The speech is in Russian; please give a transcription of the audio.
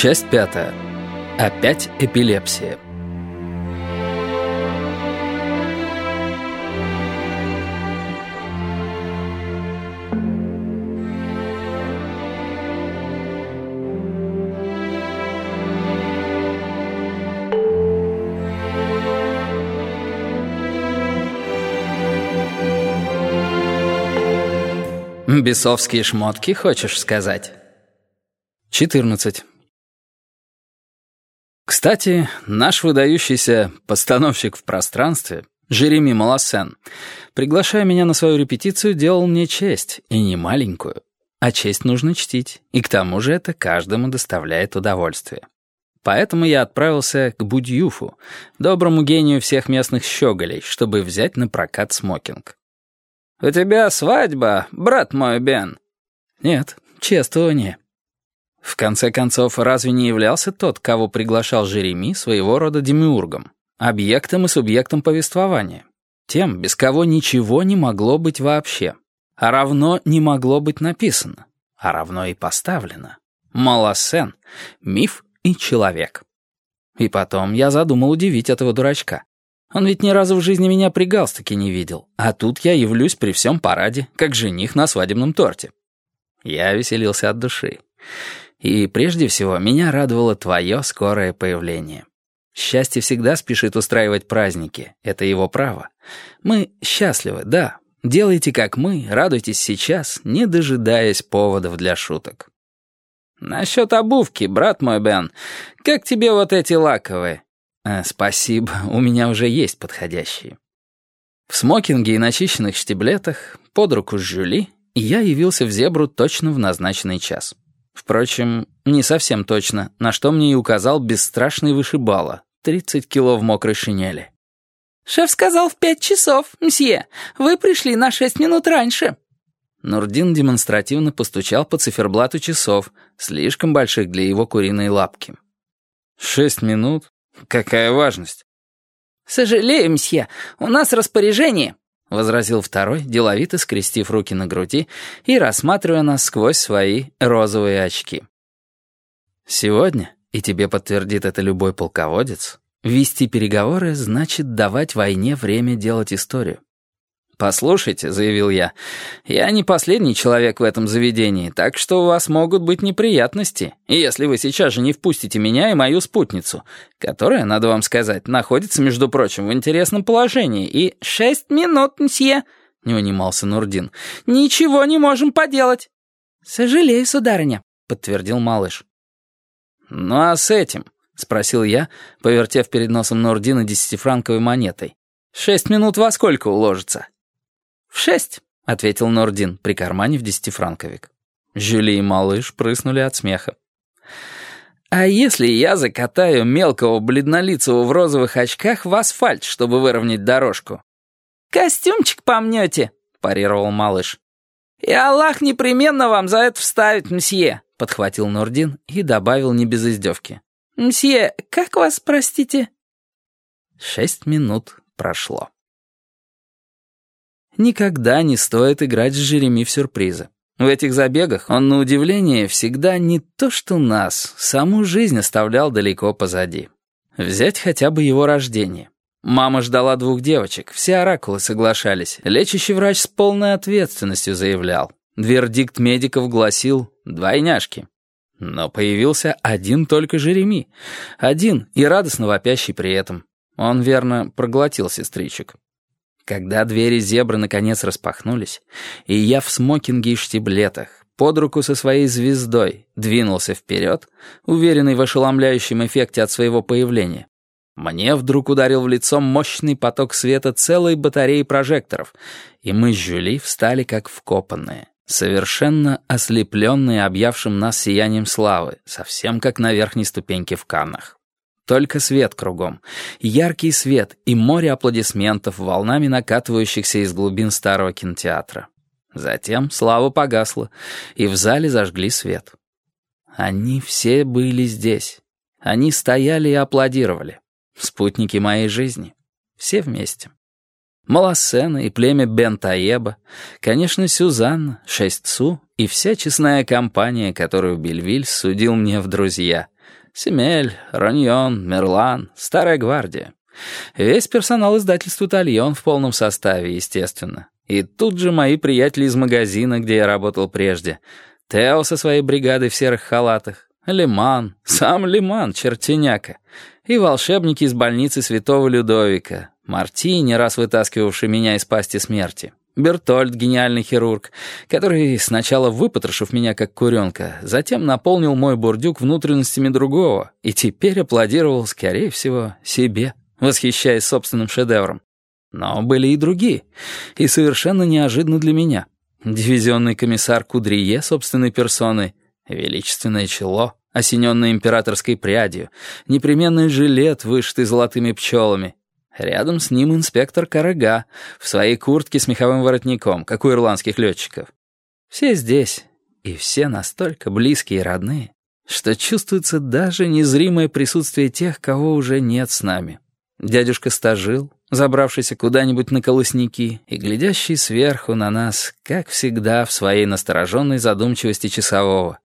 Часть пятая. Опять эпилепсия. Бесовские шмотки, хочешь сказать? 14. Кстати, наш выдающийся постановщик в пространстве, Жереми Малассен, приглашая меня на свою репетицию, делал мне честь, и не маленькую. А честь нужно чтить, и к тому же это каждому доставляет удовольствие. Поэтому я отправился к Будьюфу, доброму гению всех местных щеголей, чтобы взять на прокат смокинг. «У тебя свадьба, брат мой Бен?» «Нет, чествование». В конце концов, разве не являлся тот, кого приглашал Жереми, своего рода демиургом, объектом и субъектом повествования, тем, без кого ничего не могло быть вообще, а равно не могло быть написано, а равно и поставлено. Малосен, миф и человек. И потом я задумал удивить этого дурачка. Он ведь ни разу в жизни меня при галстуке не видел, а тут я явлюсь при всем параде, как жених на свадебном торте. Я веселился от души. И прежде всего меня радовало твое скорое появление. Счастье всегда спешит устраивать праздники, это его право. Мы счастливы, да. Делайте как мы, радуйтесь сейчас, не дожидаясь поводов для шуток. «Насчет обувки, брат мой Бен, как тебе вот эти лаковые?» «Э, «Спасибо, у меня уже есть подходящие». В смокинге и начищенных штиблетах, под руку с Жюли, я явился в зебру точно в назначенный час. Впрочем, не совсем точно, на что мне и указал бесстрашный вышибала, 30 кило в мокрой шинели. «Шеф сказал в пять часов, мсье. Вы пришли на шесть минут раньше». Нурдин демонстративно постучал по циферблату часов, слишком больших для его куриной лапки. «Шесть минут? Какая важность?» «Сожалею, мсье, у нас распоряжение», — возразил второй, деловито скрестив руки на груди и рассматривая нас сквозь свои розовые очки. «Сегодня, и тебе подтвердит это любой полководец, вести переговоры значит давать войне время делать историю. «Послушайте», — заявил я, — «я не последний человек в этом заведении, так что у вас могут быть неприятности, если вы сейчас же не впустите меня и мою спутницу, которая, надо вам сказать, находится, между прочим, в интересном положении, и...» «Шесть минут, мсье», — не унимался Нурдин. «Ничего не можем поделать». «Сожалею, сударыня», — подтвердил малыш. «Ну а с этим?» — спросил я, повертев перед носом Нурдина десятифранковой монетой. «Шесть минут во сколько уложится?» «В шесть», — ответил Нордин, прикарманив десятифранковик. Жюли и малыш прыснули от смеха. «А если я закатаю мелкого бледнолицего в розовых очках в асфальт, чтобы выровнять дорожку?» «Костюмчик помнете», — парировал малыш. «И Аллах непременно вам за это вставит, мсье», — подхватил Нордин и добавил не без издевки. «Мсье, как вас, простите?» Шесть минут прошло. Никогда не стоит играть с Жереми в сюрпризы. В этих забегах он, на удивление, всегда не то что нас, саму жизнь оставлял далеко позади. Взять хотя бы его рождение. Мама ждала двух девочек, все оракулы соглашались. Лечащий врач с полной ответственностью заявлял. Вердикт медиков гласил «двойняшки». Но появился один только Жереми. Один и радостно вопящий при этом. Он, верно, проглотил сестричек. Когда двери зебры наконец распахнулись, и я в смокинге и штиблетах, под руку со своей звездой, двинулся вперед, уверенный в ошеломляющем эффекте от своего появления, мне вдруг ударил в лицо мощный поток света целой батареи прожекторов, и мы с Жюли встали как вкопанные, совершенно ослепленные объявшим нас сиянием славы, совсем как на верхней ступеньке в Каннах. Только свет кругом. Яркий свет и море аплодисментов, волнами накатывающихся из глубин старого кинотеатра. Затем слава погасла, и в зале зажгли свет. Они все были здесь. Они стояли и аплодировали. Спутники моей жизни. Все вместе. Малосена и племя Бентаеба, конечно, Сюзанна, Шесть Цу и вся честная компания, которую Бельвиль судил мне в друзья — Семель, Роньон, Мерлан, Старая гвардия. Весь персонал издательства «Тальон» в полном составе, естественно. И тут же мои приятели из магазина, где я работал прежде. Тео со своей бригадой в серых халатах. Лиман, сам Лиман, чертеняка. И волшебники из больницы Святого Людовика. Марти, не раз вытаскивавший меня из пасти смерти. Бертольд, гениальный хирург, который, сначала выпотрошив меня как куренка, затем наполнил мой бурдюк внутренностями другого и теперь аплодировал, скорее всего, себе, восхищаясь собственным шедевром. Но были и другие, и совершенно неожиданно для меня. Дивизионный комиссар Кудрие собственной персоной, величественное чело, осененное императорской прядью, непременный жилет, вышитый золотыми пчелами, Рядом с ним инспектор Карага в своей куртке с меховым воротником, как у ирландских летчиков. Все здесь, и все настолько близкие и родные, что чувствуется даже незримое присутствие тех, кого уже нет с нами. Дядюшка стажил, забравшийся куда-нибудь на колосники и глядящий сверху на нас, как всегда, в своей настороженной задумчивости часового.